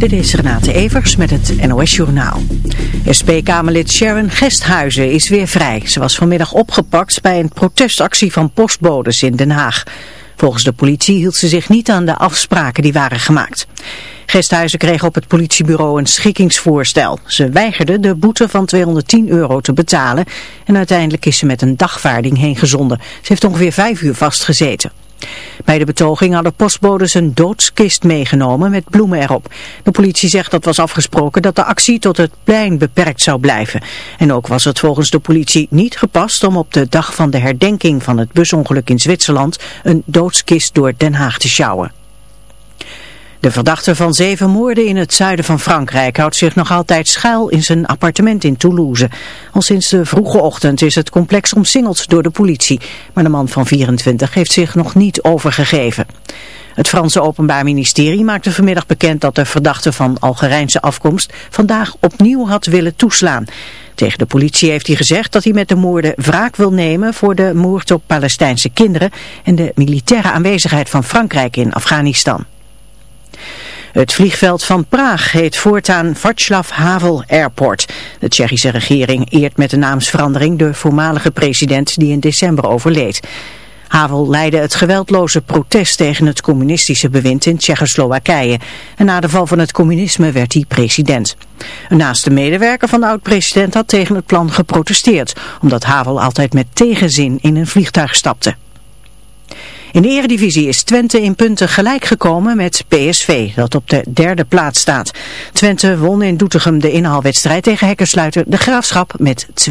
Dit is Renate Evers met het NOS Journaal. SP-Kamerlid Sharon Gesthuizen is weer vrij. Ze was vanmiddag opgepakt bij een protestactie van postbodes in Den Haag. Volgens de politie hield ze zich niet aan de afspraken die waren gemaakt. Gesthuizen kreeg op het politiebureau een schikkingsvoorstel. Ze weigerde de boete van 210 euro te betalen en uiteindelijk is ze met een dagvaarding heen gezonden. Ze heeft ongeveer vijf uur vastgezeten. Bij de betoging hadden postbodes een doodskist meegenomen met bloemen erop. De politie zegt dat was afgesproken dat de actie tot het plein beperkt zou blijven. En ook was het volgens de politie niet gepast om op de dag van de herdenking van het busongeluk in Zwitserland een doodskist door Den Haag te sjouwen. De verdachte van zeven moorden in het zuiden van Frankrijk houdt zich nog altijd schuil in zijn appartement in Toulouse. Al sinds de vroege ochtend is het complex omsingeld door de politie, maar de man van 24 heeft zich nog niet overgegeven. Het Franse Openbaar Ministerie maakte vanmiddag bekend dat de verdachte van Algerijnse afkomst vandaag opnieuw had willen toeslaan. Tegen de politie heeft hij gezegd dat hij met de moorden wraak wil nemen voor de moord op Palestijnse kinderen en de militaire aanwezigheid van Frankrijk in Afghanistan. Het vliegveld van Praag heet voortaan Václav Havel Airport. De Tsjechische regering eert met de naamsverandering de voormalige president die in december overleed. Havel leidde het geweldloze protest tegen het communistische bewind in Tsjechoslowakije. En na de val van het communisme werd hij president. Een naaste medewerker van de oud-president had tegen het plan geprotesteerd, omdat Havel altijd met tegenzin in een vliegtuig stapte. In de eredivisie is Twente in punten gelijk gekomen met PSV, dat op de derde plaats staat. Twente won in Doetinchem de inhaalwedstrijd tegen Hekkersluiter de Graafschap met 2-1.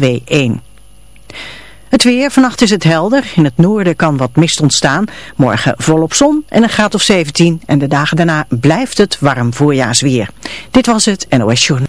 Het weer, vannacht is het helder. In het noorden kan wat mist ontstaan. Morgen volop zon en een graad of 17. En de dagen daarna blijft het warm voorjaarsweer. Dit was het NOS Journal.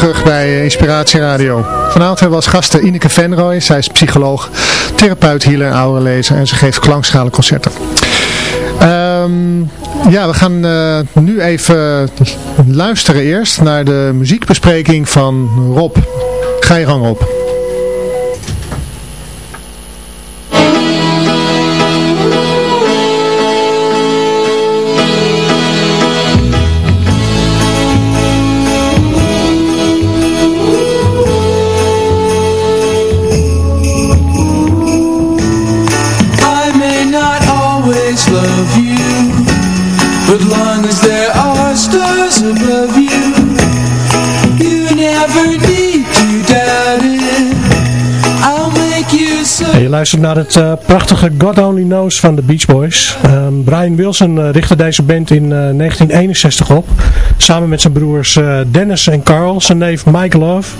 Terug bij Inspiratie Radio. Vanavond hebben we als gasten Ineke Venrooy. Zij is psycholoog, therapeut, healer en ouderlezer en ze geeft klankschalenconcerten. Ehm ja, we gaan eh, nu even luisteren eerst naar de muziekbespreking van Rob. Ga je gang Rob. Luistert naar het eh, prachtige God Only Knows van de Beach Boys. Ehm, Brian Wilson eh, richtte deze band in eh, 1961 op. Samen met zijn broers eh, Dennis en Carl, zijn neef Mike Love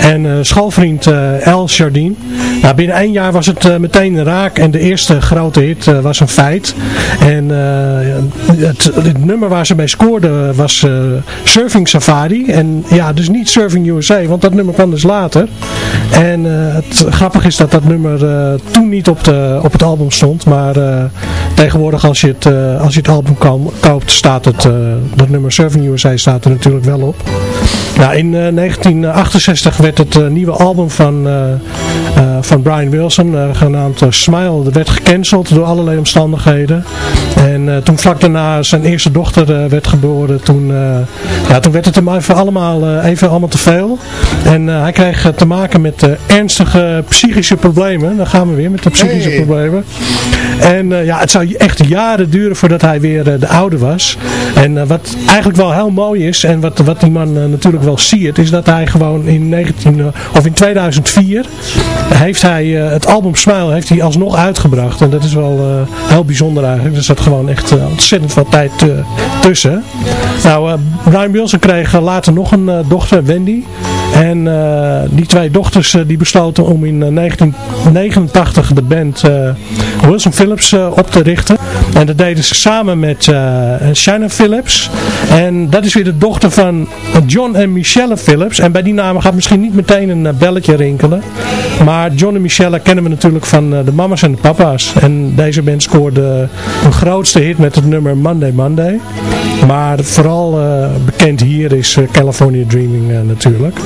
en eh, schoolvriend eh Al Jardine. Nou, binnen één jaar was het eh, meteen raak en de eerste grote hit eh, was een feit. En eh, het, nummer waar ze mee scoorden was eh, Surfing Safari. En ja, dus niet Surfing USA, want dat nummer kwam dus later. En eh, het grappige is dat dat nummer eh, toen niet op, de, op het album stond. Maar eh, tegenwoordig als je het, eh, als je het album kam- koopt, staat het, eh, dat nummer Surfing USA staat er natuurlijk wel op. Nou, in eh, 1968 werd het nieuwe album van, van Brian Wilson, eh, genaamd eh, Smile, werd gecanceld door allerlei omstandigheden. En eh, toen vlak daarna zijn eerste dochter eh, werd geboren, toen, eh, ja, toen werd het hem even allemaal, eh, even allemaal te veel. En eh, hij kreeg eh, te maken met eh, ernstige psychische problemen. Dan gaan we weer met de psychische Hey. problemen. En eh, ja, het zou echt jaren duren voordat hij weer eh, de oude was. En eh, wat eigenlijk wel heel mooi is, en wat, wat die man eh, natuurlijk wel ziet, is dat hij gewoon in, 19, eh, of in 2004 heeft heeft hij het album Smile heeft hij alsnog uitgebracht. En dat is wel heel bijzonder eigenlijk. Er zat gewoon echt ontzettend veel tijd tussen. Nou, Brian Wilson kreeg later nog een dochter, Wendy. En die twee dochters die besloten om in 1989 de band Wilson Phillips op te richten. En dat deden ze samen met Shanna Phillips. En dat is weer de dochter van John en Michelle Phillips. En bij die namen gaat misschien niet meteen een eh, belletje rinkelen. Maar John en Michelle kennen we natuurlijk van eh, de mama's en de papa's. En deze band scoorde een grootste hit met het nummer Monday Monday. Maar vooral bekend hier is California Dreaming natuurlijk.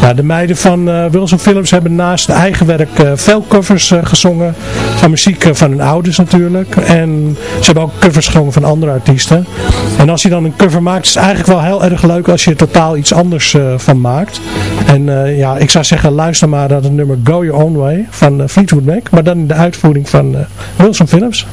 Nou, de meiden van Wilson Phillips hebben naast eigen werk veel covers gezongen. Van muziek van hun ouders natuurlijk. En ze hebben ook covers gezongen van andere artiesten. En als je dan een cover maakt, is het eigenlijk wel heel erg leuk als je er totaal iets anders van maakt. En ja, ik zou zeggen, luister maar naar het nummer Go Your Own Way van Fleetwood Mac. Maar dan in de uitvoering van Wilson Phillips.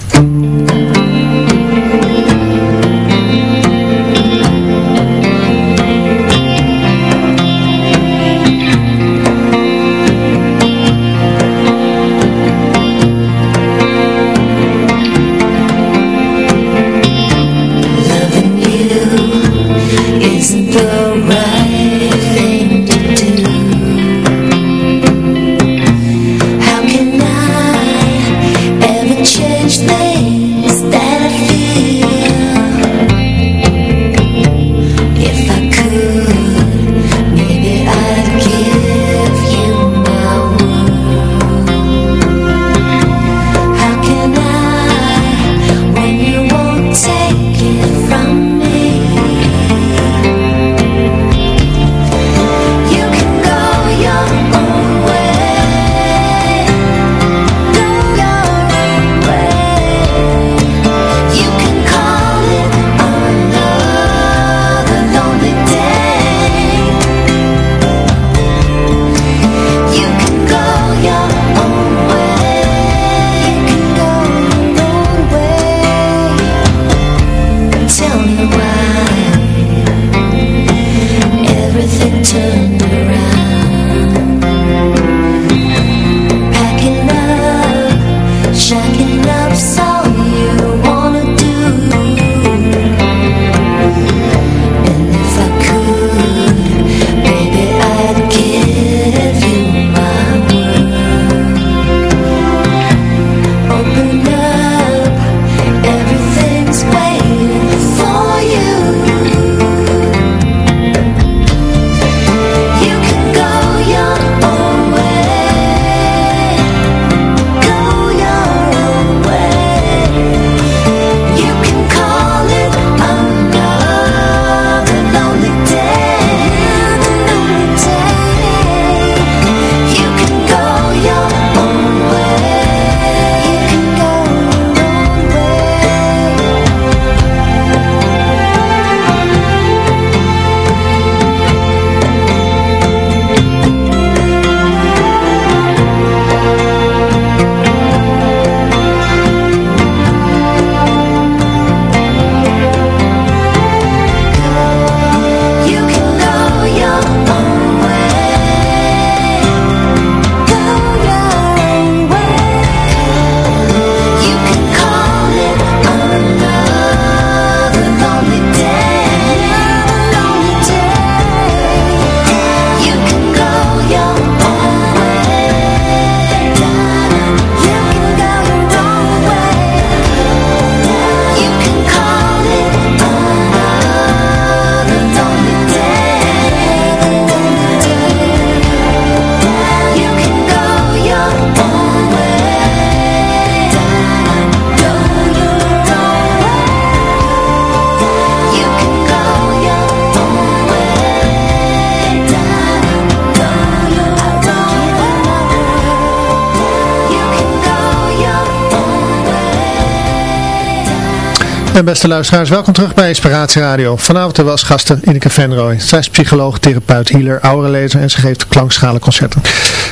En beste luisteraars, welkom terug bij Inspiratie Radio. Vanavond hebben we als gasten Ineke Venrooy. Zij is psycholoog, therapeut, healer, aurelezer en ze geeft klankschalenconcerten.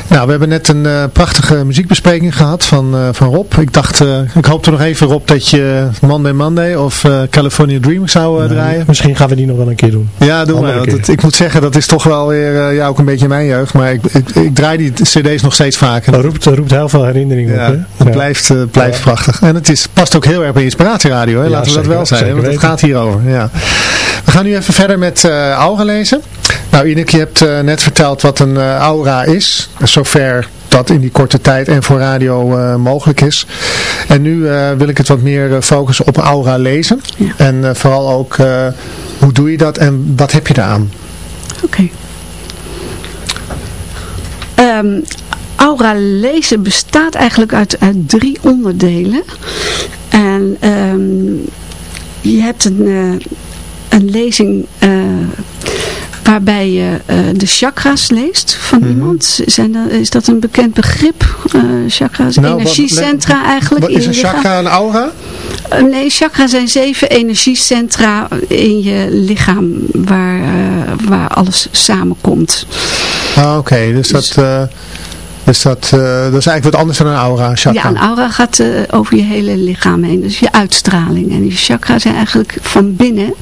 Nou, we hebben net een uh, prachtige muziekbespreking gehad van, uh, van Rob. Ik dacht, uh, ik hoopte nog even Rob dat je Monday Monday of California Dream zou nee, draaien. Misschien gaan we die nog wel een keer doen. Ja, doen we. Want het, ik moet zeggen, dat is toch wel weer ja, ook een beetje mijn jeugd. Maar ik, ik, ik draai die cd's nog steeds vaker. Dat roept, roept heel veel herinneringen ja, op. Hè? Het ja. blijft, blijft ja. prachtig. En het is, past ook heel erg bij Inspiratie Radio. Hè? Laten we dat wel zijn, want het gaat hierover. Ja. We gaan nu even verder met uh, aura lezen. Nou Ineke, je hebt uh, net verteld wat een uh, aura is. Zover dat in die korte tijd en voor radio uh, mogelijk is. En nu wil ik het wat meer focussen op aura lezen. Ja. En vooral ook, hoe doe je dat en wat heb je daaraan? Oké. Okay. Um, aura lezen bestaat eigenlijk uit, uit drie onderdelen. En um, je hebt een, uh, een lezing uh, waarbij je uh, de chakra's leest van Mhm. mm -hmm. iemand. Zijn is dat een bekend begrip? chakra's, nou, energiecentra wat, eigenlijk. Wat is een chakra een aura? nee, chakra zijn zeven energiecentra in je lichaam waar, waar alles samenkomt. Ah, Oké, okay. dus, dus dat... Dus dat, uh, dat is eigenlijk wat anders dan een aura, chakra. Ja, een aura gaat uh, over je hele lichaam heen. Dus je uitstraling. En die chakra zijn eigenlijk van binnen.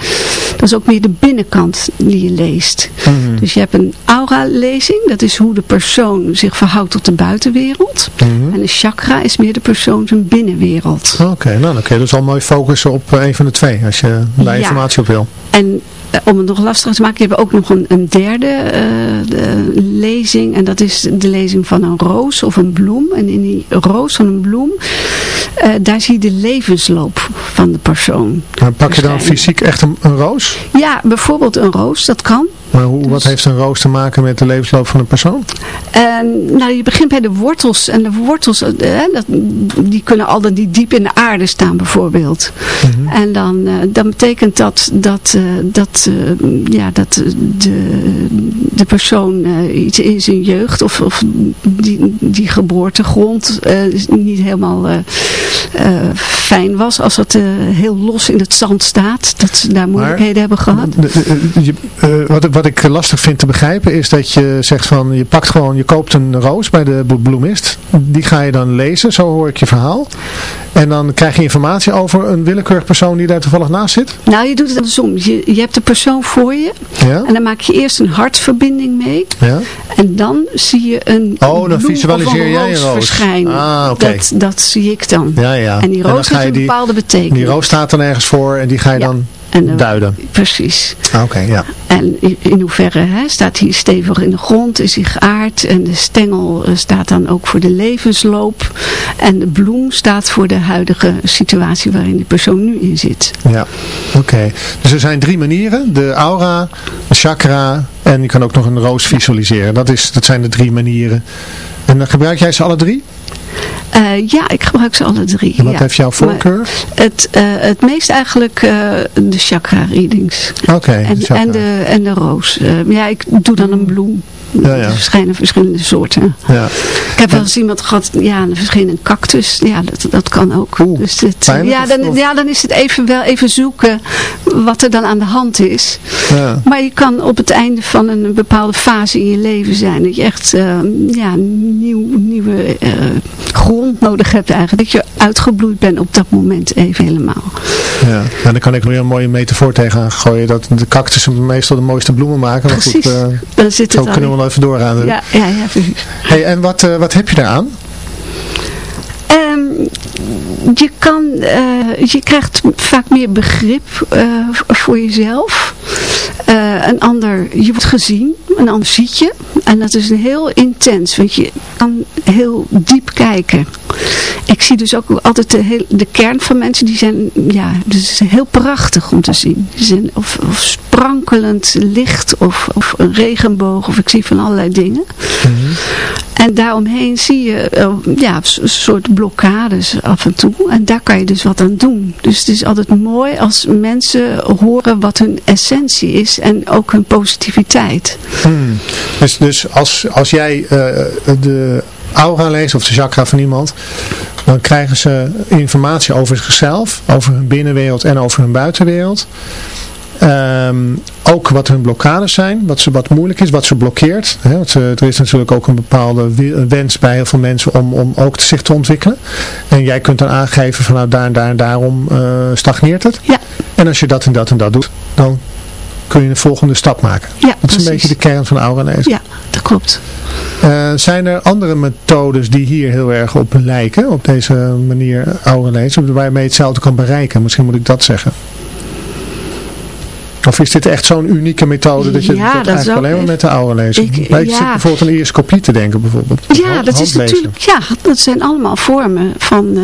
Dat is ook meer de binnenkant die je leest. Mhm. Mm -hmm. Dus je hebt een aura-lezing. Dat is hoe de persoon zich verhoudt tot de buitenwereld. Mhm. Mm -hmm. En een chakra is meer de persoon zijn binnenwereld. Oké, okay, nou dan kun je dus al mooi focussen op uh, een van de twee. Als je daar ja. informatie op wil. En om het nog lastiger te maken, je hebt ook nog een, een derde uh, lezing. En dat is de lezing van een roos of een bloem. En in die roos van een bloem, uh, daar zie je de levensloop van de persoon. Maar pak je dan fysiek echt een, een, roos? Ja, bijvoorbeeld een roos, dat kan. Maar hoe, dus, wat heeft een roos te maken met de levensloop van een persoon? Uh, nou, je begint bij de wortels. En de wortels, uh, dat, die kunnen al dan die diep in de aarde staan bijvoorbeeld. Mhm. Mm -hmm. En dan, uh, dan betekent dat dat, uh, dat, ja, dat de, de persoon iets in zijn jeugd of, of die, die geboortegrond niet helemaal fijn was. Als dat heel los in het zand staat. Dat ze daar moeilijkheden maar, hebben gehad. Je, wat, wat ik lastig vind te begrijpen is dat je zegt van je pakt gewoon, je koopt een roos bij de bloemist. Die ga je dan lezen, zo hoor ik je verhaal. En dan krijg je informatie over een willekeurig persoon die daar toevallig naast zit? Nou, je doet het andersom. Je, je hebt de persoon voor je. Ja? En dan maak je eerst een hartverbinding mee. Ja? En dan zie je een Oh, dan visualiseer een jij een roos. verschijnen. Ah. Okay. Dat, dat zie ik dan. Ja, ja. En die roos en een die, bepaalde betekenis. Die roos staat dan ergens voor en die ga je ja. dan en, uh, duiden. Precies. Ah, Oké, okay, ja. En in, in hoeverre hè, staat hij stevig in de grond, is hij geaard. En de stengel uh, staat dan ook voor de levensloop. En de bloem staat voor de huidige situatie waarin die persoon nu in zit. Ja, oké. Okay. Dus er zijn drie manieren. De aura, de chakra en je kan ook nog een roos visualiseren. Dat, is, dat zijn de drie manieren. En dan gebruik jij ze alle drie? Uh, ja, ik gebruik ze alle drie. En wat ja. heeft jouw voorkeur? Het, uh, het meest eigenlijk uh, de chakra readings. Oké. Okay, en, en, de, en de roos. ja, ik doe dan een bloem. Ja, ja. Er verschijnen verschillende soorten. Ja. Ik heb wel eens iemand gehad, ja, een cactus. Ja, dat, dat kan ook. Oeh, dus dit, pijnlijk, ja, dan, of? ja, dan is het even wel even zoeken wat er dan aan de hand is. Ja. Maar je kan op het einde van een bepaalde fase in je leven zijn. Dat je echt uh, ja, nieuw, nieuwe uh, grond nodig hebt eigenlijk. Dat je uitgebloeid bent op dat moment even helemaal. Ja, en dan kan ik weer een mooie metafoor tegenaan gooien. Dat de cactussen meestal de mooiste bloemen maken. Precies, goed, uh, dan zit het we wel even doorgaan. Ja, ja, ja, precies. Hey, en wat, uh, wat heb je daaraan? Um, je kan, uh, je krijgt vaak meer begrip uh, voor jezelf. Uh, een ander, je wordt gezien, een ander ziet je. En dat is heel intens, want je kan heel diep kijken. Ik zie dus ook altijd de, heel, de kern van mensen, die zijn, ja, dus heel prachtig om te zien. Die zijn of, of sprankelend licht, of, of een regenboog, of ik zie van allerlei dingen. Mm -hmm. En daaromheen zie je ja, een soort blokkades af en toe. En daar kan je dus wat aan doen. Dus het is altijd mooi als mensen horen wat hun essentie is. En ook hun positiviteit. Hmm. Dus, dus als, als jij uh, de aura lezen of de chakra van iemand, dan krijgen ze informatie over zichzelf, over hun binnenwereld en over hun buitenwereld. Ehm, ook wat hun blokkades zijn, wat, ze, wat moeilijk is, wat ze blokkeert. Hè, want ze, er is natuurlijk ook een bepaalde wens bij heel veel mensen om, om ook zich te ontwikkelen. En jij kunt dan aangeven van nou daar en daar en daarom eh, stagneert het. Ja. En als je dat en dat en dat doet, dan kun je een volgende stap maken. Ja, dat is precies. een beetje de kern van aura lezen. Ja, dat klopt. Eh, zijn er andere methodes die hier heel erg op lijken, op deze manier aura lezen, waarmee je hetzelfde kan bereiken? Misschien moet ik dat zeggen. Of is dit echt zo'n unieke methode dat je Ja, dat dat is eigenlijk alleen maar met de aura lezen? Ik- ja. zit bijvoorbeeld aan ioscopie te denken bijvoorbeeld. Ja, hand- dat is handlezen. natuurlijk, ja, dat zijn allemaal vormen van, eh,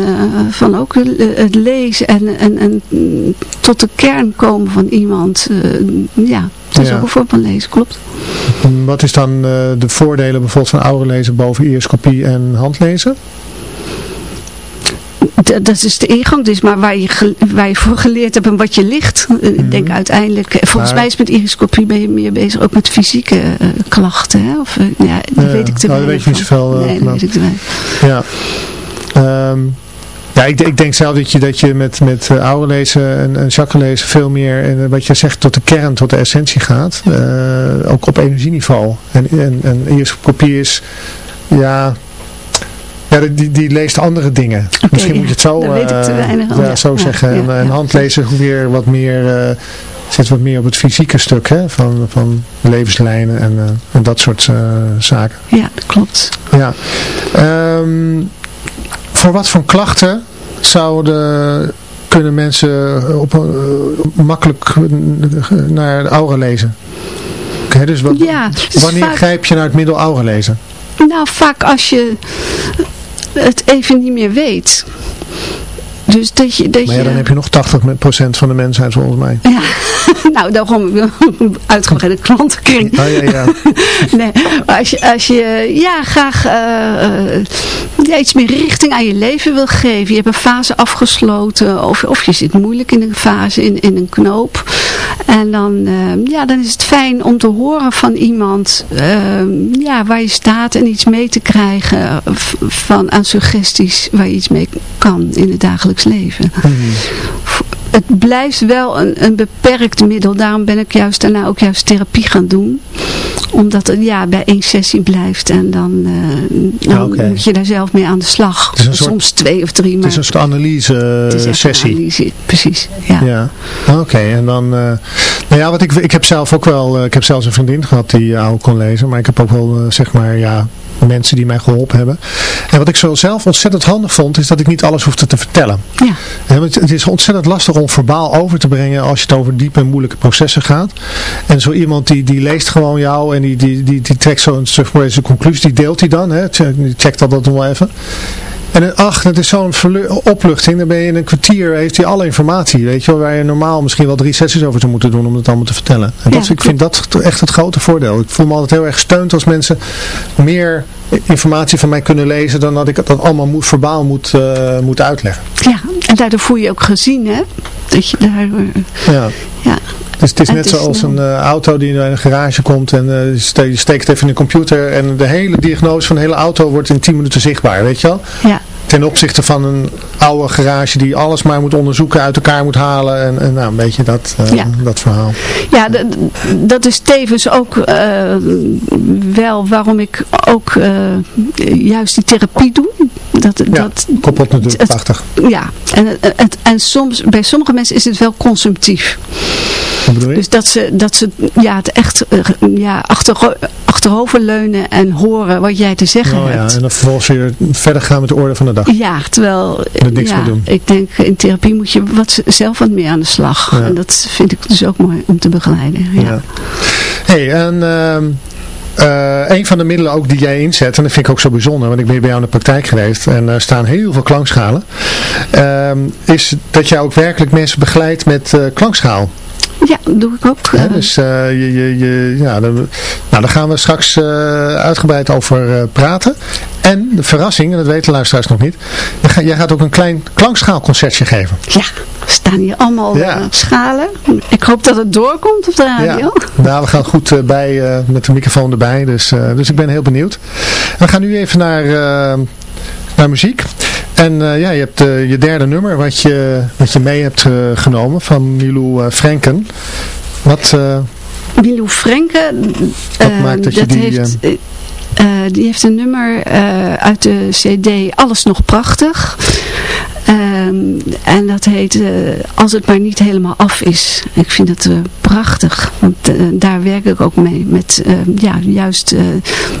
van ook het lezen en, en, en tot de kern komen van iemand. eh, ja, dat is Ja. ook een vorm van lezen, klopt. Wat is dan eh, de voordelen bijvoorbeeld van aura lezen boven ioscopie en handlezen? Dat is de ingang, dus maar waar je, ge- waar je voor geleerd hebt en wat je ligt. Eh, Ik denk uiteindelijk, eh, volgens Mhm. Maar- mij is met iriscopie ben je meer bezig ook met fysieke eh, klachten. Hè? Of, ja, dat Ja, weet ik te nou, weinig weet je niet zoveel, Nee, dat weet ik te weinig. Ja. Ehm, ja, ik, ik denk zelf dat je, dat je met, met oude lezen en, en chakra lezen veel meer, en, wat je zegt, tot de kern, tot de essentie gaat. Ook op energieniveau. En, en, en ioscopie is, ja... Ja, die, die leest andere dingen. Misschien ja. moet je het zo, eh, weinig ja, zo Ja, zeggen. ja, en, ja. en handlezen weer wat meer, eh, zit wat meer op het fysieke stuk hè, van, van levenslijnen en, eh, en dat soort zaken. Ja, dat klopt. Ja. Ehm, voor wat voor klachten zouden kunnen mensen op, een- makkelijk naar de aura lezen? Oké, dus wat, Ja, wanneer vaak- grijp je naar het middel aura lezen? Nou, vaak als je het even niet meer weet. Dus dat je... Dat Maar ja, je dan heb je nog 80% van de mensheid volgens mij. Ja, nou, daarom uitgebreide klantenkring. Ah, ja, ja. Nee, maar als je, als je ja, graag eh, eh, ja, iets meer richting aan je leven wil geven. Je hebt een fase afgesloten of, of je zit moeilijk in een fase, in, in een knoop. En dan, eh, ja, dan is het fijn om te horen van iemand eh, ja, waar je staat en iets mee te krijgen v- van, aan suggesties waar je iets mee kan in het dagelijks leven het blijft wel een, een beperkt middel. Daarom ben ik juist daarna ook juist therapie gaan doen. Omdat het ja, bij één sessie blijft. En dan, eh, dan moet je daar zelf mee aan de slag. Soort- Soms twee of drie. Maar Het is een soort analyse het sessie. analyse. Precies, ja. Ja, oké. En dan, eh, nou ja, wat ik, ik heb zelf ook wel, eh, ik heb zelfs een vriendin gehad die uh, kon lezen, maar ik heb ook wel, zeg maar, ja, mensen die mij geholpen hebben. En wat ik zo zelf ontzettend handig vond, is dat ik niet alles hoefde te vertellen. Ja. Want het is ontzettend lastig om verbaal over te brengen als je het over diepe en moeilijke processen gaat. En zo iemand die, die leest gewoon jou en die, die, die, die trekt zo'n zeg maar, zijn conclusie, die deelt hij dan. Hè, check- die checkt dat dan wel even. En ach, dat is zo'n opluchting. Dan ben je in een kwartier, heeft hij alle informatie. Weet je wel, waar je normaal misschien wel drie sessies over zou moeten doen om het allemaal te vertellen. En dat, Ja, ik vind dat echt het grote voordeel. Ik voel me altijd heel erg gesteund als mensen meer informatie van mij kunnen lezen dan dat ik het dan allemaal moet, verbaal moet, eh, moet uitleggen. ja, en daardoor voel je je ook gezien, hè? Dat je daar... eh, Ja. ja, Dus het is En net zoals een eh, auto die in een garage komt en je ste- je steekt even in de computer en de hele diagnose van de hele auto wordt in 10 minuten zichtbaar, weet je wel? ja, Ten opzichte van een oude garage die alles maar moet onderzoeken, uit elkaar moet halen en, en nou, een beetje dat, eh, Ja. dat verhaal. Ja, dat is tevens ook eh, wel waarom ik ook eh, juist die therapie doe. Dat, Ja, dat, koppelt natuurlijk het- prachtig. ja, en, en soms, bij sommige mensen is het wel consumptief. Wat bedoel je? Dus dat ze, dat ze ja, het echt eh, ja, achter, achteroverleunen en horen wat jij te zeggen oh ja, hebt. en dan vervolgens weer verder gaan met de orde van de dag. Ja, terwijl Er niks ja, doen. ik denk in therapie moet je wat zelf wat meer aan de slag. Ja. En dat vind ik dus ook mooi om te begeleiden. Ja. Ja. hey, en ehm, eh, een van de middelen ook die jij inzet, en dat vind ik ook zo bijzonder, want ik ben bij jou in de praktijk geweest en er staan heel veel klankschalen, ehm, is dat jij ook werkelijk mensen begeleidt met eh, klankschaal. Ja, dat doe ik ook. Dus eh, je, je, je, ja, dan, nou, daar gaan we straks eh, uitgebreid over eh, praten. En de verrassing, en dat weten luisteraars nog niet, jij gaat- jij gaat ook een klein klankschaalconcertje geven. ja, st- staan hier allemaal Ja. schalen. Ik hoop dat het doorkomt op de radio. Ja, nou, we gaan goed bij met de microfoon erbij, dus, dus ik ben heel benieuwd. We gaan nu even naar, naar muziek. En eh, ja, je hebt eh, je derde nummer wat je, wat je mee hebt eh, genomen van Milou Franken. Wat, Milou Frenke, Wat eh, maakt dat je die, heeft, die heeft een nummer uit de cd Alles Nog Prachtig. Ehm, en dat heet eh, Als het maar niet helemaal af is. Ik vind het eh, prachtig. Want eh, daar werk ik ook mee. Met eh, ja, juist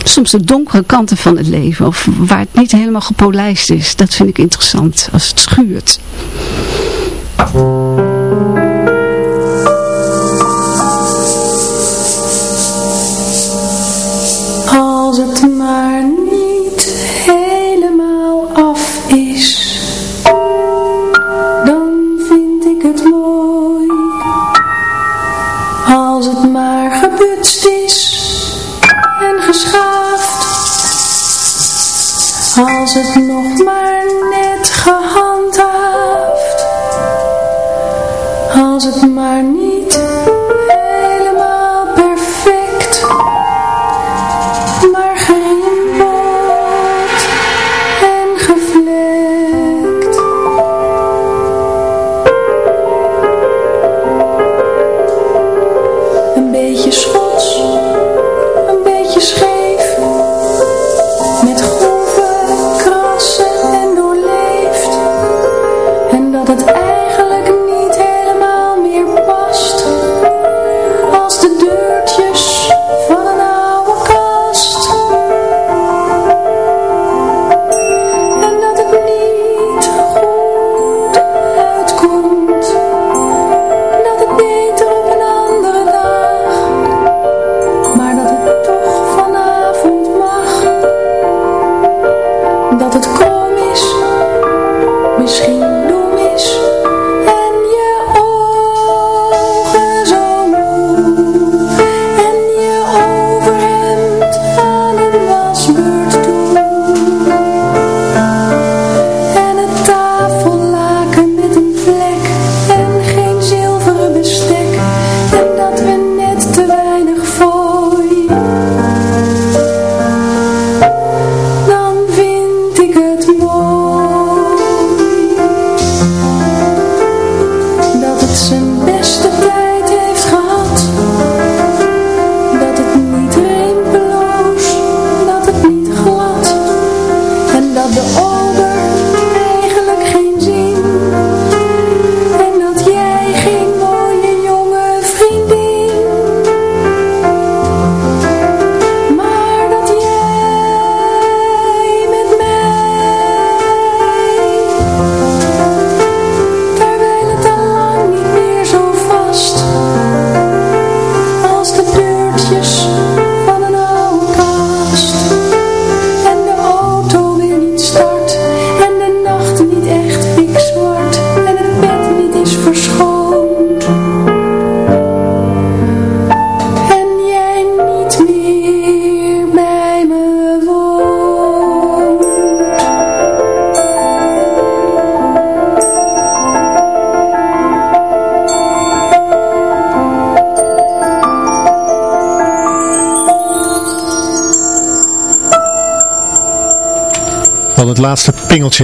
soms de donkere kanten van het leven. Of waar het niet helemaal gepolijst is. Dat vind ik interessant. Als het schuurt. Als het maar gebutst is en geschaafd, als het nog maar net gehandhaafd, als het maar niet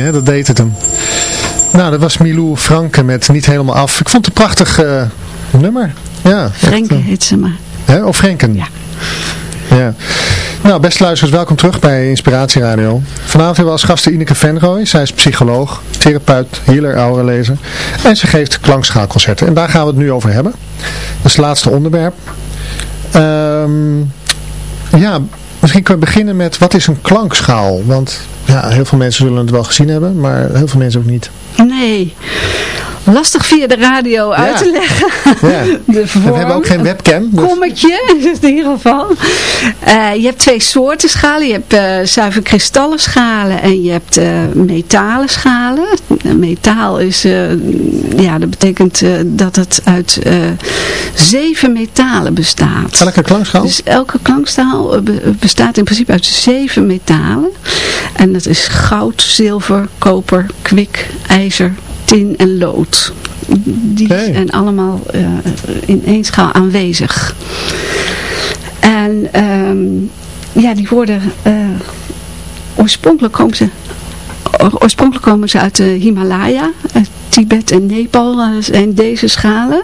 hè, dat deed het hem. Nou, dat was Milou Franke met Niet Helemaal Af. Ik vond het een prachtig eh, nummer. Ja, Frenke eh, heet ze maar. hè? Of Frenken? Ja. ja. Nou, beste luisteraars, welkom terug bij Inspiratie Radio. Vanavond hebben we als gasten Ineke Venrooy. Zij is psycholoog, therapeut, healer, aurelezer. En ze geeft klankschaalconcerten. En daar gaan we het nu over hebben. Dat is het laatste onderwerp. Ehm, ja, misschien kunnen we beginnen met wat is een klankschaal? Want ja, heel veel mensen zullen het wel gezien hebben, maar heel veel mensen ook niet. Nee. Lastig via de radio uit te leggen. Ja. De En vorm, we hebben ook geen een webcam. Dus... kommetje in ieder geval. Eh, je hebt twee soorten schalen. Je hebt eh, zuiver kristallen schalen en je hebt eh, metalen schalen. Metaal is, ja, dat betekent dat het uit zeven metalen bestaat. Elke klankschaal? Dus elke klankstaal be- bestaat in principe uit zeven metalen. En dat is goud, zilver, koper, kwik, ijzer, tin en lood. die zijn allemaal eh, in één schaal aanwezig. En ehm, ja, die worden eh, oorspronkelijk komen ze oorspronkelijk komen ze uit de Himalaya, Tibet en Nepal eh, zijn deze schalen.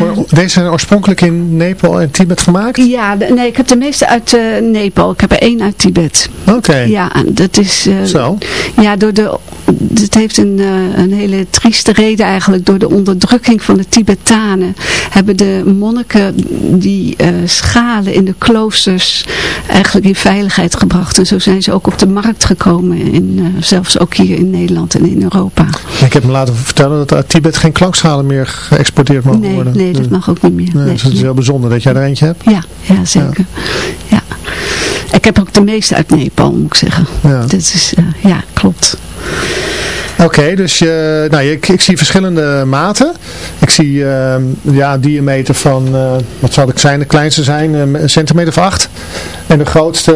En- Deze zijn oorspronkelijk in Nepal en Tibet gemaakt? ja, de- nee, ik heb de meeste uit eh, Nepal. Ik heb er één uit Tibet. Oké. Ja, dat is... eh, Zo. Ja, door de, het heeft een, eh, een hele trieste reden eigenlijk. Door de onderdrukking van de Tibetanen hebben de monniken die eh, schalen in de kloosters eigenlijk in veiligheid gebracht. En zo zijn ze ook op de markt gekomen. In, eh, zelfs ook hier in Nederland en in Europa. Ik heb me laten vertellen dat uit Tibet geen klankschalen meer geëxporteerd mogen Nee, worden. nee, dat mag ook niet meer. Nee, Nee, dus het is heel bijzonder dat jij er eentje hebt. Ja, ja zeker. Ja. Ik heb ook de meeste uit Nepal, moet ik zeggen. Ja. Dat is, ja, klopt. Oké, dus je, nou, ik, ik zie verschillende maten. Ik zie eh, ja, een diameter van, eh, wat zal ik zijn, de kleinste zijn, eh, een centimeter of 8. En de grootste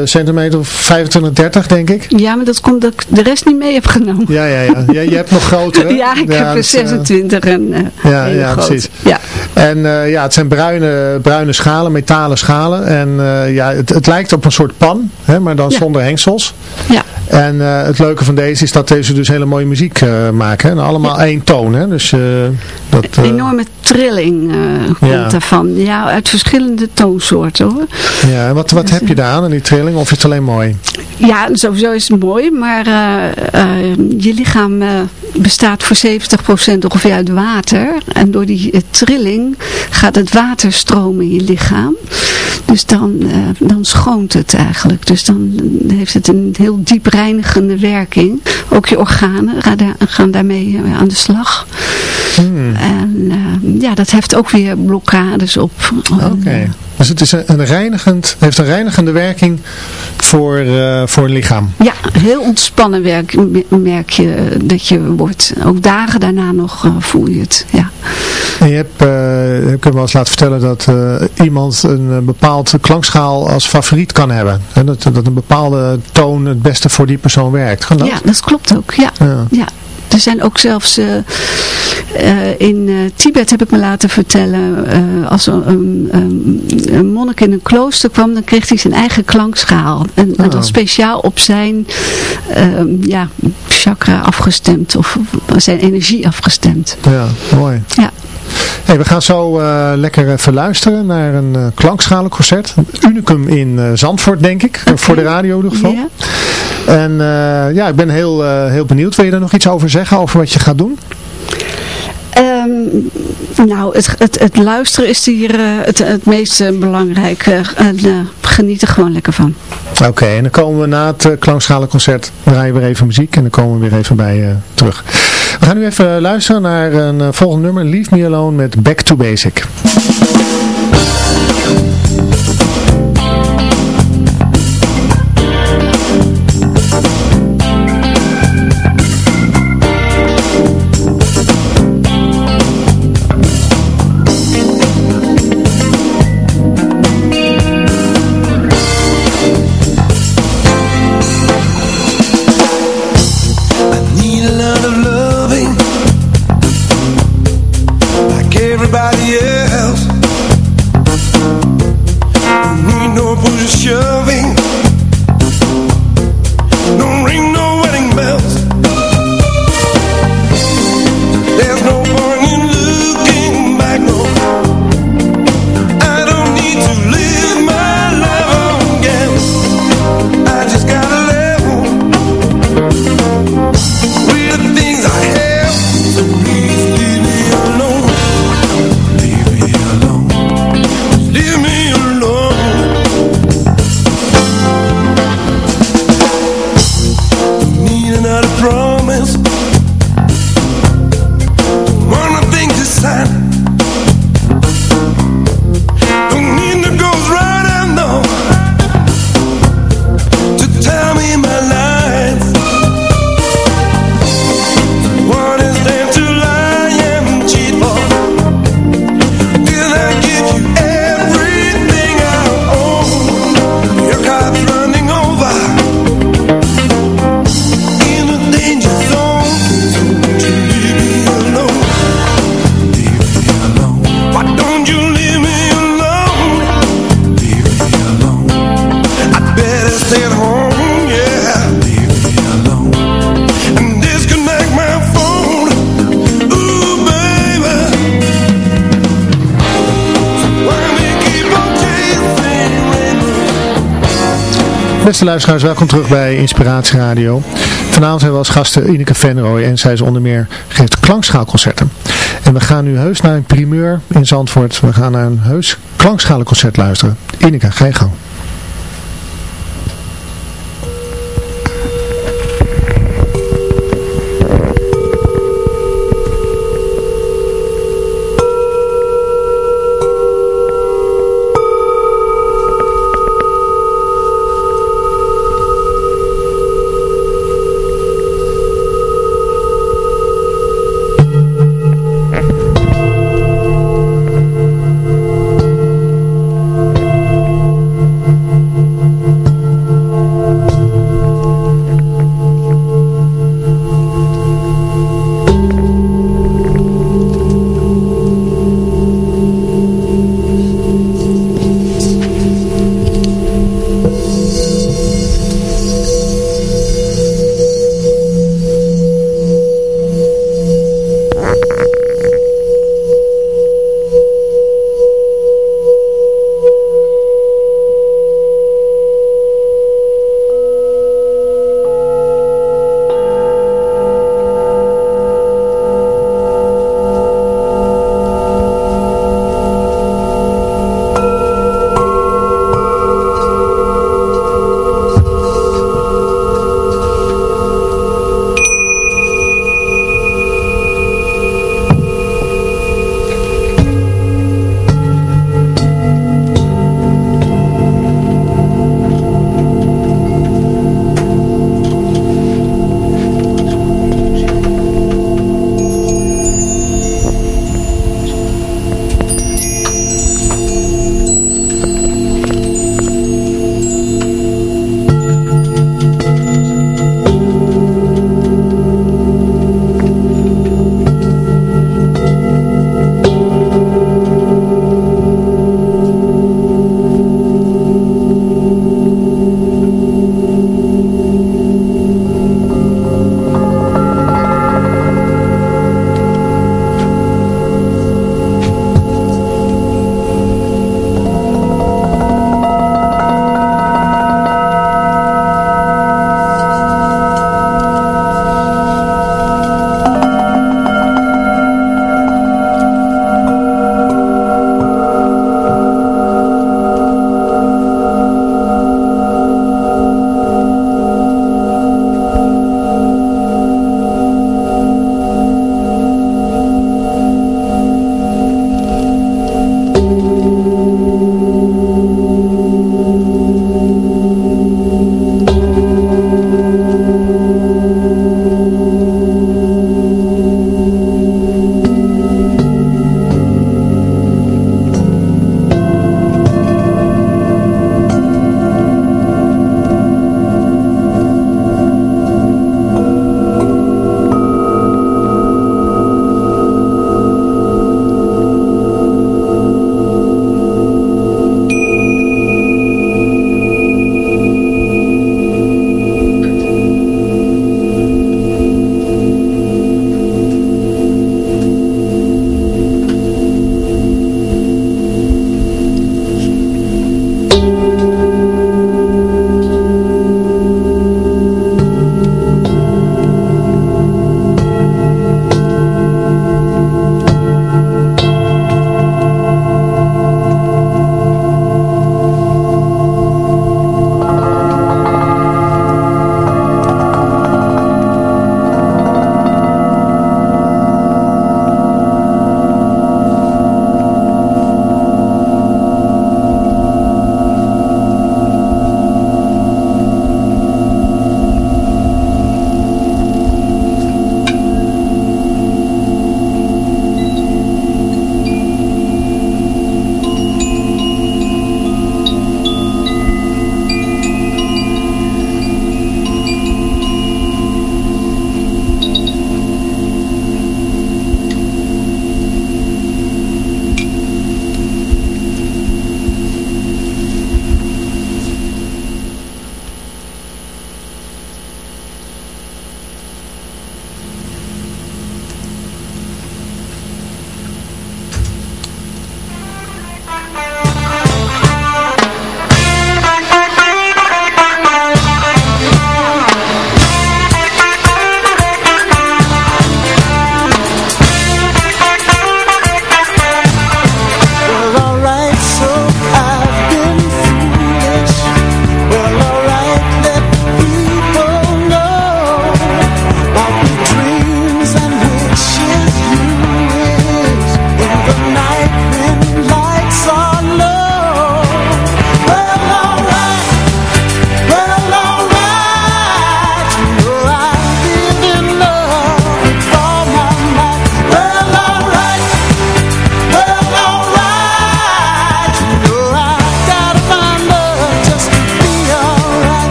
eh, centimeter of 25, 30 denk ik. Ja, maar dat komt dat ik de rest niet mee heb genomen. Ja, ja, ja. Je, je hebt nog grotere. Ja, ik heb er dus, eh, 26 en ja, ja, groot. precies. Ja. En ja, het zijn bruine, bruine schalen, metalen schalen. En ja, het, het lijkt op een soort pan, hè, maar dan Ja. zonder hengsels. ja, En het leuke van deze is dat deze dus hele mooie muziek eh, maken. En allemaal één toon. Hè? Dus, eh, dat, een eh, enorme trilling komt Ja. daarvan. Ja, uit verschillende toonsoorten hoor. ja, en wat, wat heb je daar aan, aan die trilling? Of is het alleen mooi? Ja, sowieso is het mooi, maar je lichaam bestaat voor 70% ongeveer uit water. En door die trilling gaat het water stromen in je lichaam. Dus dan, dan schoont het eigenlijk. Dus dan heeft het een heel diep reinigende werking. Ook je organen gaan, daar, gaan daarmee eh, aan de slag. Hmm, En eh, ja, dat heeft ook weer blokkades op. Oké. Dus het is een, reinigend, heeft een reinigende werking voor, eh, voor een lichaam. Ja, heel ontspannen werk, merk je dat je wordt. Ook dagen daarna nog eh, voel je het. Ja. En je hebt, eh, ik heb wel eens laten vertellen dat iemand een bepaald klankschaal als favoriet kan hebben. Hè, dat, dat een bepaalde toon het beste voor die persoon werkt. Kan dat? ja, dat klopt ook. Ja. Ja. ja. Er zijn ook zelfs eh, eh, in eh, Tibet heb ik me laten vertellen, als een, een, monnik in een klooster kwam, dan kreeg hij zijn eigen klankschaal. En, en Oh. dan speciaal op zijn ehm, ja, chakra afgestemd of zijn energie afgestemd. Ja, mooi. Ja. Hey, we gaan zo eh, lekker even luisteren naar een uh, klankschalenconcert. Een unicum in eh, Zandvoort, denk ik. eh, Voor de radio in ieder geval. En eh, ja, ik ben heel, eh, heel benieuwd. Wil je daar nog iets over zeggen, over wat je gaat doen? Ehm, nou, het, het, het luisteren is hier eh, het, het meest eh, belangrijke. En eh, geniet er gewoon lekker van. Oké, en dan komen we na het uh, klankschalenconcert, draaien we weer even muziek en dan komen we weer even bij uh, terug. We gaan nu even luisteren naar een uh, volgend nummer, Leave Me Alone met Back to Basic. Me alone luisteraars, welkom terug bij Inspiratie Radio. Vanavond hebben we als gasten Ineke Venrooy en zij is onder meer geeft klankschaalconcerten. En we gaan nu heus naar een primeur in Zandvoort. We gaan naar een heus klankschalenconcert luisteren. Ineke, ga je gang.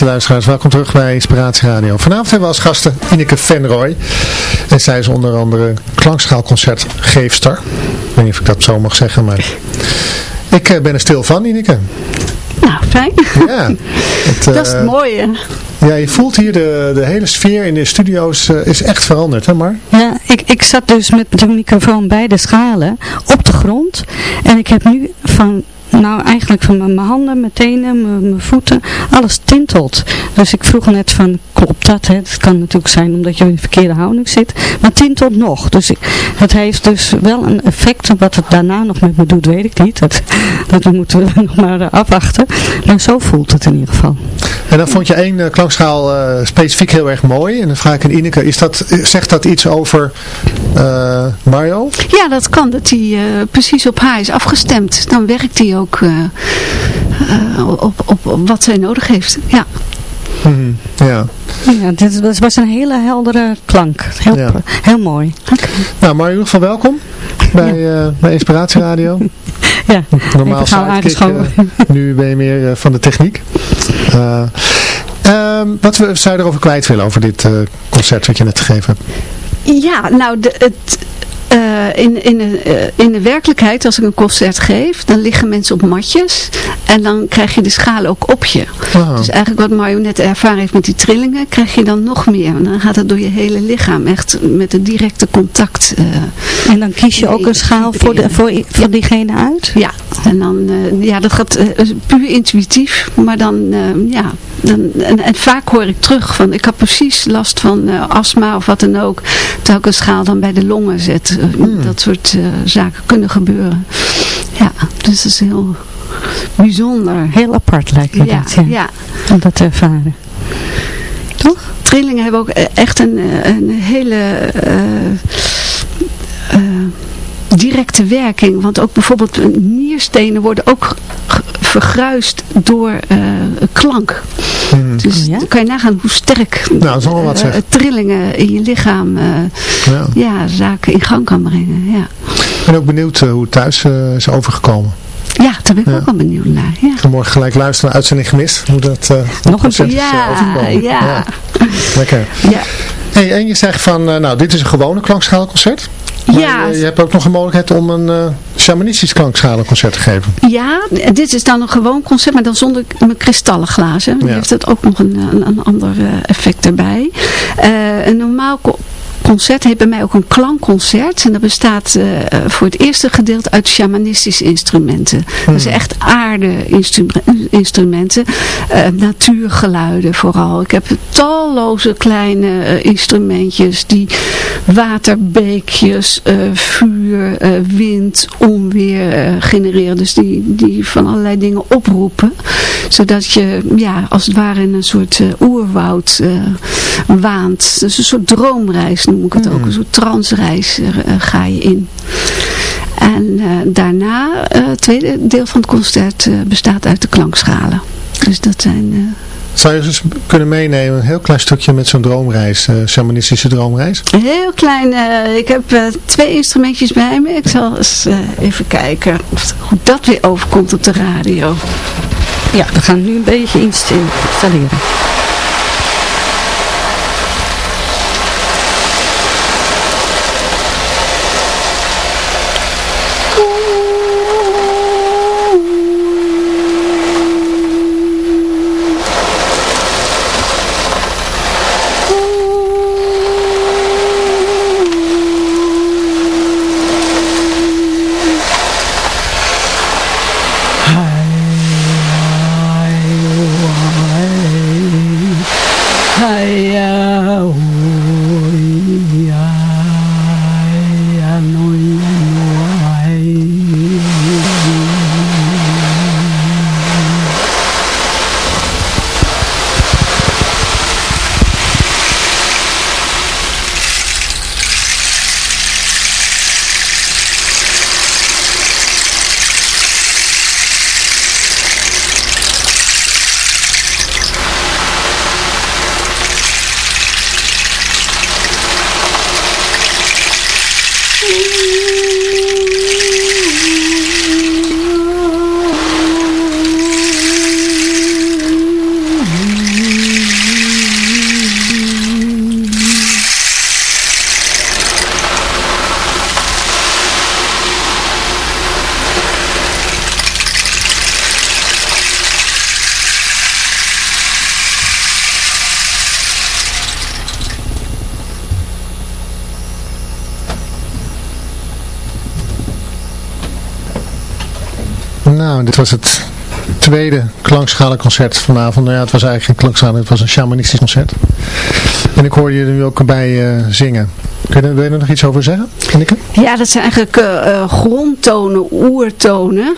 Beste luisteraars, welkom terug bij Inspiratie Radio. Vanavond hebben we als gasten Ineke Venrooy. En zij is onder andere klankschaalconcertgeefster. Ik weet niet of ik dat zo mag zeggen, maar ik eh, ben er stil van, Ineke. Nou, fijn. Ja. Het, Dat is eh, het mooie. Ja, je voelt hier de, de hele sfeer in de studio's eh, is echt veranderd, hè Mar? Ja, ik, ik zat dus met de microfoon bij de schalen op de grond. En ik heb nu van, nou eigenlijk van mijn handen, mijn tenen, mijn, mijn voeten, alles tintelt. Dus ik vroeg net van, klopt dat? Hè? Het kan natuurlijk zijn omdat je in de verkeerde houding zit. Maar tintelt nog. Dus het heeft dus wel een effect. Wat het daarna nog met me doet, weet ik niet. Dat, dat moeten we nog maar eh, afwachten. Maar zo voelt het in ieder geval. En dan vond je één eh, klankschaal eh, specifiek heel erg mooi. En dan vraag ik aan Ineke, is dat, zegt dat iets over eh, Mario? Ja, dat kan. Dat hij eh, precies op haar is afgestemd. Dan werkt hij ook op, op, op wat zij nodig heeft. Ja. Mhm, Ja. Ja, dit was- was een hele heldere klank. Heel, Ja. heel mooi. Nou, Mario, in ieder geval welkom bij, eh, bij Inspiratie Radio. Ja, Normaal sidekick, aangeschoven. eh, nu ben je meer eh, van de techniek. Eh, ehm, wat we, zou je erover kwijt willen over dit eh, concert wat je net gegeven hebt? Ja, nou, de, het, in, in, de, eh, in de werkelijkheid, als ik een concert geef, dan liggen mensen op matjes. En dan krijg je de schalen ook op je. Dus eigenlijk wat Mario net ervaren heeft met die trillingen, krijg je dan nog meer. En dan gaat het door je hele lichaam, echt met een directe contact. eh, En dan kies je ook een schaal voor, de, voor, voor diegene uit? ja, en dan, eh, ja, dat gaat eh, puur intuïtief, maar dan, eh, ja, dan, en, en vaak hoor ik terug van, ik had precies last van eh, astma of wat dan ook, terwijl ik een schaal dan bij de longen zet. Eh, Dat soort eh, zaken kunnen gebeuren. Ja, dus dat is heel bijzonder. Heel apart lijkt me Ja, dat, ja. ja. Om dat te ervaren. Toch? Trillingen hebben ook eh, echt een, eh, een hele directe werking. Want ook bijvoorbeeld nierstenen worden ook vergruist door eh, klank. Dus Oh ja? dan kan je nagaan hoe sterk Nou, dat wat, eh, trillingen in je lichaam eh, Ja. ja, zaken in gang kan brengen. Ja, Ik ben ook benieuwd hoe het thuis eh, is overgekomen. ja daar ben ik Ja. ook wel benieuwd naar. Ja. Ik ga morgen gelijk luisteren naar uitzending gemist. Hoe dat uh, Nog een is, Ja, eh, overgekomen. ja. Lekker. Ja. Hey, en je zegt van, eh, nou dit is een gewone klankschaalconcert. Maar Ja. je, je hebt ook nog een mogelijkheid om een eh shamanistisch klankschalenconcert te geven. Ja, dit is dan een gewoon concert, maar dan zonder mijn kristallen glazen. Dan Ja. heeft het ook nog een, een, een ander eh, effect erbij. Eh, een normaal concert heeft bij mij ook een klankconcert. En dat bestaat eh, voor het eerste gedeelte uit shamanistische instrumenten. Dat zijn echt aarde-instrumenten. eh, natuurgeluiden vooral. Ik heb talloze kleine eh, instrumentjes die waterbeekjes, vuur, wind, onweer genereren. Dus die, die van allerlei dingen oproepen. Zodat je ja, als het ware in een soort oerwoud waant. Dus een soort droomreis noem ik het ook. Een soort transreis eh, eh, ga je in. En eh, daarna, het tweede deel van het concert bestaat uit de klankschalen. Dus dat zijn... Zou je dus kunnen meenemen, een heel klein stukje met zo'n droomreis, eh shamanistische droomreis? Een heel klein, ik heb twee instrumentjes bij me. Ik zal eens even kijken of, hoe dat weer overkomt op de radio. Ja, we gaan nu een beetje inst- installeren. Tweede klankschalenconcert vanavond. Nou ja, het was eigenlijk geen klankschalen, het was een shamanistisch concert. En ik hoor je er nu ook bij eh, zingen. Kun je, wil je er nog iets over zeggen, Anneke? Ja, dat zijn eigenlijk eh, grondtonen, oertonen.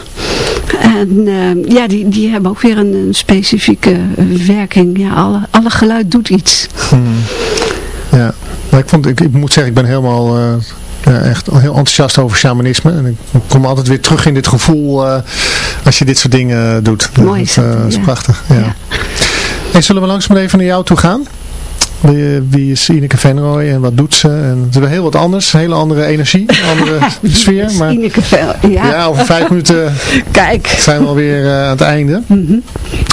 En ja, die, die hebben ook weer een, een specifieke werking. Ja, alle, alle geluid doet iets. Ja, maar ik, vond, ik, ik moet zeggen, ik ben helemaal eh, ja, echt heel enthousiast over shamanisme. En ik kom altijd weer terug in dit gevoel eh, als je dit soort dingen doet. Mooi is dat, eh, is ja. prachtig. Ja. Ja. Hey, zullen we langzaam even naar jou toe gaan? Wie, wie is Ineke Venrooy en wat doet ze? En het is heel wat anders, een hele andere energie, een andere sfeer. Maar Ineke Vel, ja. ja, over vijf minuten Kijk. zijn we alweer eh, aan het einde. Mhm.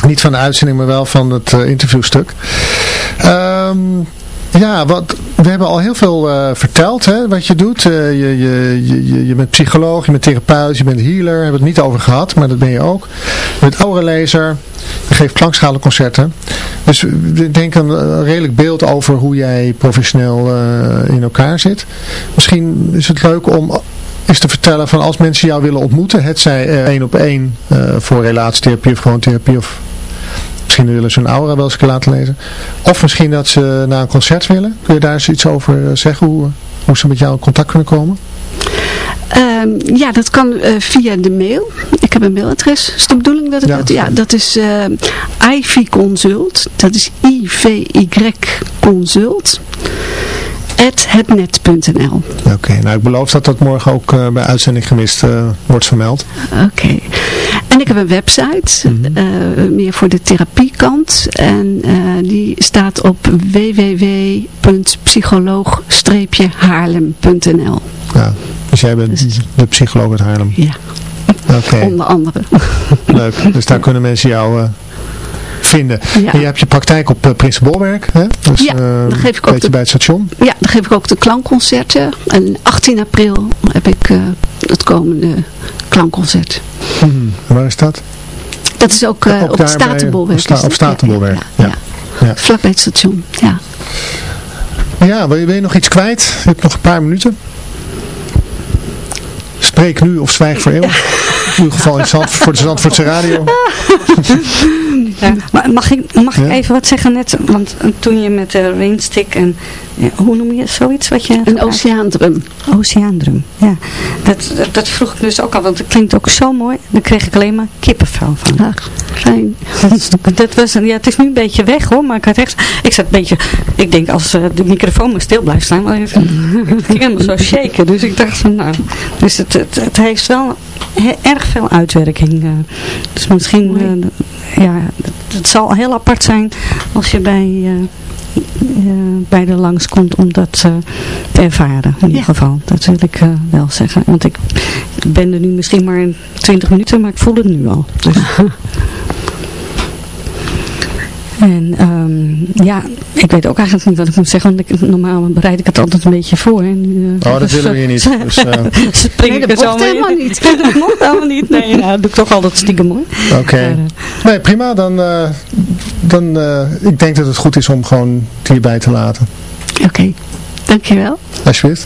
Niet van de uitzending, maar wel van het eh, interviewstuk. Ehm, ja, wat, we hebben al heel veel eh, verteld, hè, wat je doet. Eh, je, je, je, je bent psycholoog, je bent therapeut, je bent healer. Daar hebben we het niet over gehad, maar dat ben je ook. Je bent aurelezer, je geeft klankschalenconcerten. Dus ik denk een, redelijk beeld over hoe jij professioneel eh, in elkaar zit. Misschien is het leuk om is te vertellen van als mensen jou willen ontmoeten, het zij één op één voor relatietherapie of gewoon therapie of misschien willen ze hun aura wel eens laten lezen. Of misschien dat ze naar een concert willen. Kun je daar eens iets over eh, zeggen, hoe, hoe ze met jou in contact kunnen komen? Ehm, ja, dat kan eh, via de mail. Ik heb een mailadres. Is de bedoeling dat ik Ja, dat... Ja, dat is eh Ivy Consult. Dat is I-V-Y Consult. Hetnet.nl Oké, nou ik beloof dat dat morgen ook eh, bij uitzending gemist eh, wordt vermeld. Oké. En ik heb een website, Mhm. eh, meer voor de therapiekant. En die staat op www.psycholoog-haarlem.nl Ja, dus jij bent de psycholoog uit Haarlem. Ja, Oké, onder andere. leuk. Dus daar kunnen mensen jou vinden. Ja. En je hebt je praktijk op uh, Prinsenbolwerk, hè? Dus, Ja, eh, dan geef ik ook de- bij het station. Ja, dan geef ik ook de klankconcerten. En 18 april heb ik eh, het komende klankconcert. En waar is dat? Dat is ook, Ook op het Statenbolwerk. op Sta- Statenbolwerk, Ja, ja. ja, Ja. Vlak bij het station, ja. Ja, wil je, wil je nog iets kwijt? Je hebt nog een paar minuten. Spreek nu of zwijg voor eeuwig. In ieder geval in Zand, voor de Zandvoortse radio. Ja. Maar mag ik, mag ik even wat zeggen net? Want eh, toen je met de rainstick en, hoe noem je zoiets wat je... Een oceaandrum. Oceaandrum, ja. Dat, dat, dat vroeg ik dus ook al, want het klinkt ook zo mooi. Daar kreeg ik alleen maar kippenvel van. Ach, fijn. Dat, dat was, een- ja, het is nu een beetje weg hoor, maar ik had echt, ik zat een beetje, ik denk als eh, de microfoon maar stil blijft staan, ik ging helemaal zo shaken. Dus ik dacht van nou, dus het, het, het heeft wel he- erg veel uitwerking. eh. dus misschien, eh, ja, het, het zal heel apart zijn als je bij, bij de langskomt om dat eh, te ervaren. In ieder Ja. geval, dat wil ik eh, wel zeggen. Want ik ben er nu misschien maar in 20 minuten, maar ik voel het nu al. Dus. En ehm, ja, ik weet ook eigenlijk niet wat ik moet zeggen, want ik, normaal bereid ik het altijd een beetje voor. En eh, Oh, dat willen we hier niet. Dus, eh, spring Nee, ik dat er mocht mee helemaal niet. dat mocht helemaal niet. Nee, nou, dat doe ik toch altijd stiekem mooi. Oké. Maar, eh, Nee, prima. Dan, eh, dan eh, ik denk dat het goed is om gewoon het hierbij te laten. Oké, dankjewel. Alsjeblieft.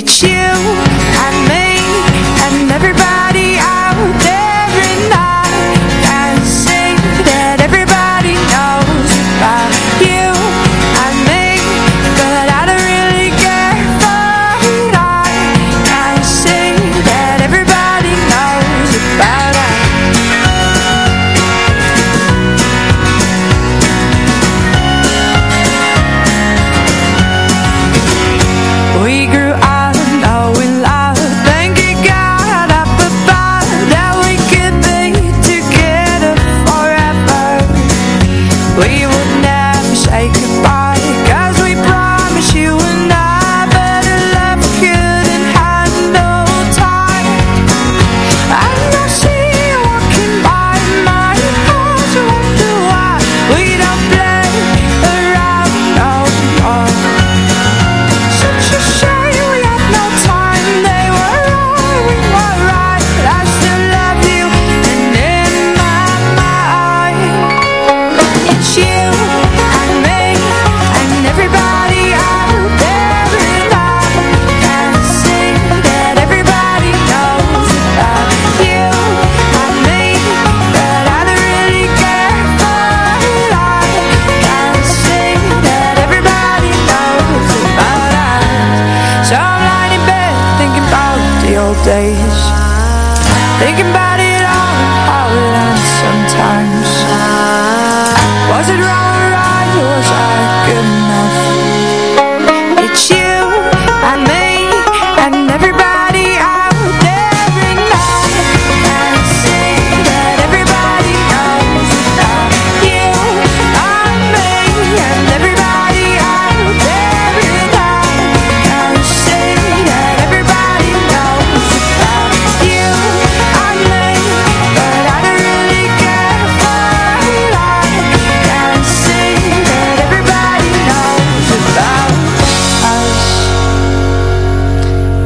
It's you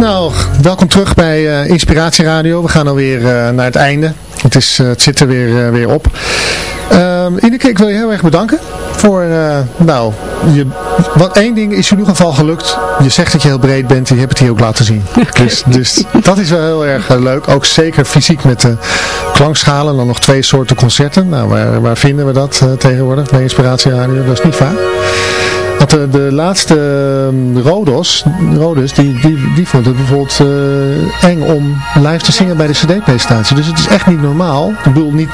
Nou, welkom terug bij uh, Inspiratie Radio. We gaan alweer uh, naar het einde. Het, is, uh, het zit er weer, weer op. Um, Ineke, ik wil je heel erg bedanken voor, nou, je, wat, één ding is in ieder geval gelukt. Je zegt dat je heel breed bent en je hebt het hier ook laten zien. Dus, dus dat is wel heel erg leuk. Ook zeker fysiek met de klankschalen. Dan nog twee soorten concerten. Nou, waar, waar vinden we dat tegenwoordig bij Inspiratie Radio? Dat is niet vaak. Want de, de laatste um, Rodos, Rodos die, die, die vond het bijvoorbeeld uh, eng om live te zingen bij de cd-presentatie. Dus het is echt niet normaal. Ik bedoel, niet,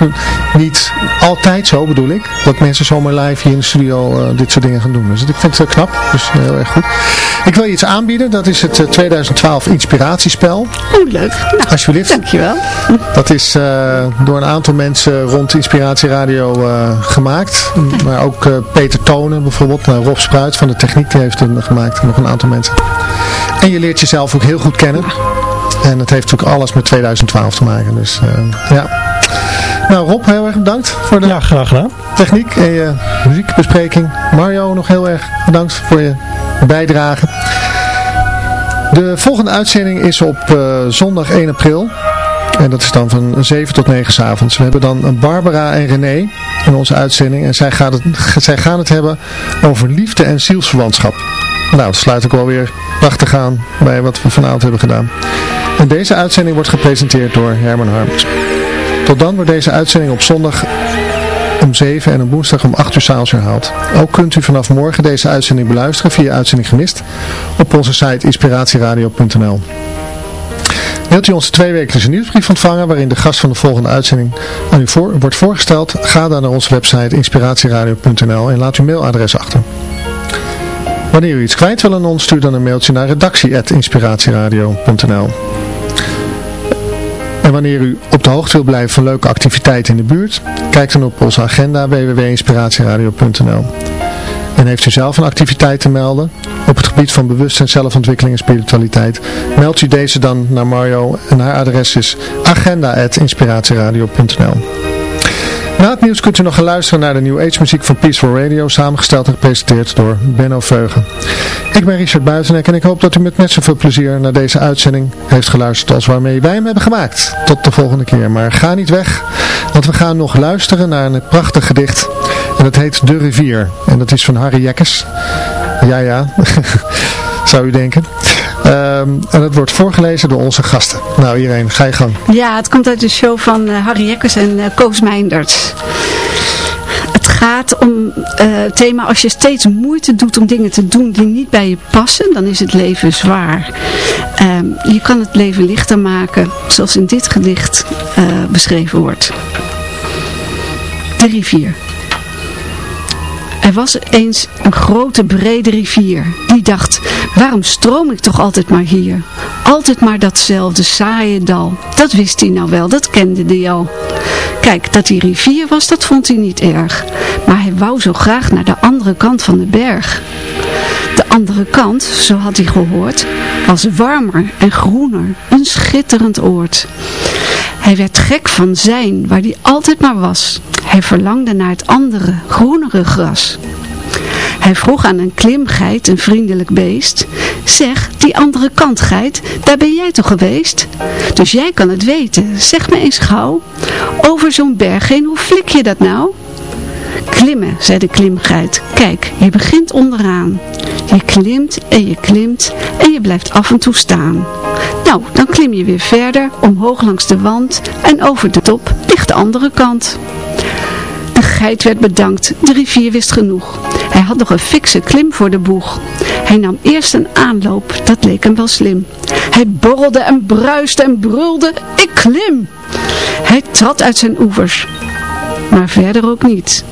niet altijd zo bedoel ik, dat mensen zomaar live hier in de studio uh, dit soort dingen gaan doen. Dus ik vind het knap, dus heel erg goed. Ik wil je iets aanbieden, dat is het uh, 2012 inspiratiespel. Oh, leuk. Nou, Alsjeblieft. Dankjewel. Dat is door een aantal mensen rond Inspiratie Radio gemaakt. Maar ook Peter Tonen bijvoorbeeld, Rob Spraak van de techniek die heeft hem gemaakt. Nog een aantal mensen. En je leert jezelf ook heel goed kennen. En het heeft natuurlijk alles met 2012 te maken. Dus uh, ja. Nou Rob, heel erg bedankt voor de ja, graag gedaan. techniek en je muziekbespreking. Mario, nog heel erg bedankt voor je bijdrage. De volgende uitzending is op uh, zondag 1 april. En dat is dan van 7 tot 9 s avonds. We hebben dan Barbara en René in onze uitzending. En zij, gaat het, zij gaan het hebben over liefde en zielsverwantschap. Nou, dat sluit ook wel weer prachtig aan bij wat we vanavond hebben gedaan. En deze uitzending wordt gepresenteerd door Herman Harms. Tot dan wordt deze uitzending op zondag om 7 en op woensdag om 8 uur s'avonds herhaald. Ook kunt u vanaf morgen deze uitzending beluisteren via Uitzending Gemist op onze site inspiratieradio.nl. Wilt u onze tweewekelijkse nieuwsbrief ontvangen waarin de gast van de volgende uitzending aan u voor, wordt voorgesteld? Ga dan naar onze website inspiratieradio.nl en laat uw mailadres achter. Wanneer u iets kwijt wil aan ons, stuur dan een mailtje naar redactie.inspiratieradio.nl En wanneer u op de hoogte wil blijven van leuke activiteiten in de buurt, kijk dan op onze agenda www.inspiratieradio.nl En heeft u zelf een activiteit te melden op het gebied van bewustzijn, zelfontwikkeling en spiritualiteit, meld u deze dan naar Mario en haar adres is agenda.inspiratieradio.nl Na het nieuws kunt u nog gaan luisteren naar de New Age muziek van Peaceful Radio, samengesteld en gepresenteerd door Benno Veugen. Ik ben Richard Buitenek en ik hoop dat u met net zoveel plezier naar deze uitzending heeft geluisterd als waarmee wij hem hebben gemaakt. Tot de volgende keer, maar ga niet weg, want we gaan nog luisteren naar een prachtig gedicht en dat heet De Rivier en dat is van Harry Jekkes. Ja, ja, zou u denken. Um, en het wordt voorgelezen door onze gasten. Nou, iedereen, ga je gang. Ja, het komt uit de show van uh, Harry Jekkers en uh, Koos Meinders. Gaat om het thema, als je steeds moeite doet om dingen te doen die niet bij je passen, dan is het leven zwaar. Um, je kan het leven lichter maken, zoals in dit gedicht beschreven wordt. De rivier. Er was eens een grote brede rivier. Die dacht, waarom stroom ik toch altijd maar hier? Altijd maar datzelfde saaie dal. Dat wist hij nou wel, dat kende hij al. Kijk, dat die rivier was, dat vond hij niet erg. Maar hij wou zo graag naar de andere kant van de berg. De andere kant, zo had hij gehoord, was warmer en groener. Een schitterend oord. Hij werd gek van zijn, waar hij altijd maar was. Hij verlangde naar het andere, groenere gras. Hij vroeg aan een klimgeit, een vriendelijk beest. Zeg, die andere kant geit, daar ben jij toch geweest? Dus jij kan het weten, zeg me eens gauw. Over zo'n berg heen, hoe flik je dat nou? Klimmen, zei de klimgeit. Kijk, je begint onderaan. Je klimt en je klimt en je blijft af en toe staan. Nou, dan klim je weer verder, omhoog langs de wand en over de top ligt de andere kant. De geit werd bedankt, de rivier wist genoeg. Hij had nog een fikse klim voor de boeg. Hij nam eerst een aanloop, dat leek hem wel slim. Hij borrelde en bruiste en brulde, ik klim! Hij trad uit zijn oevers, maar verder ook niet.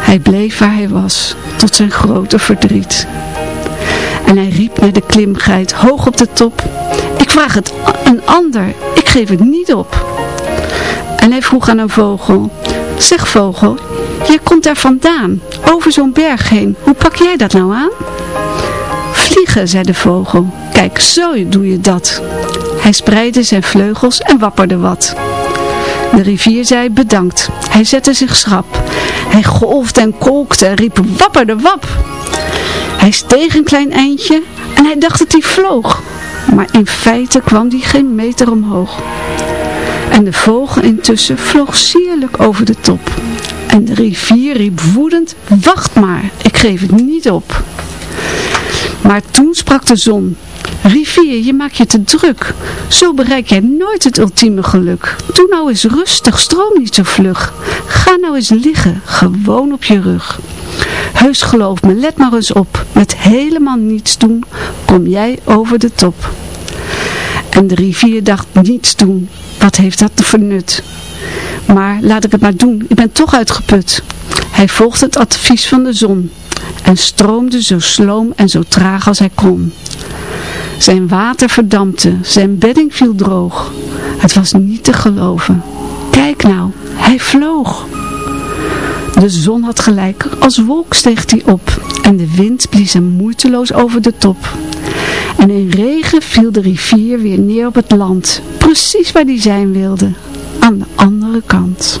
Hij bleef waar hij was, tot zijn grote verdriet. En hij riep naar de klimgeit hoog op de top. Vraag het een ander, ik geef het niet op. En hij vroeg aan een vogel. Zeg vogel, jij komt daar vandaan, over zo'n berg heen. Hoe pak jij dat nou aan? Vliegen, zei de vogel. Kijk, zo doe je dat. Hij spreidde zijn vleugels en wapperde wat. De rivier zei bedankt. Hij zette zich schrap. Hij golfde en kolkte en riep wapperde wap. Hij steeg een klein eindje en hij dacht dat hij vloog. Maar in feite kwam die geen meter omhoog. En de vogel intussen vloog sierlijk over de top. En de rivier riep woedend, wacht maar, ik geef het niet op. Maar toen sprak de zon, rivier, je maakt je te druk. Zo bereik jij nooit het ultieme geluk. Doe nou eens rustig, stroom niet zo vlug. Ga nou eens liggen, gewoon op je rug. Heus geloof me, let maar eens op. Met helemaal niets doen, kom jij over de top. En de rivier dacht niets doen. Wat heeft dat voor nut? Maar laat ik het maar doen, ik ben toch uitgeput. Hij volgde het advies van de zon en stroomde zo sloom en zo traag als hij kon. Zijn water verdampte, zijn bedding viel droog. Het was niet te geloven. Kijk nou, hij vloog. De zon had gelijk, als wolk steeg hij op en de wind blies hem moeiteloos over de top. En in regen viel de rivier weer neer op het land, precies waar hij zijn wilde, aan de andere kant.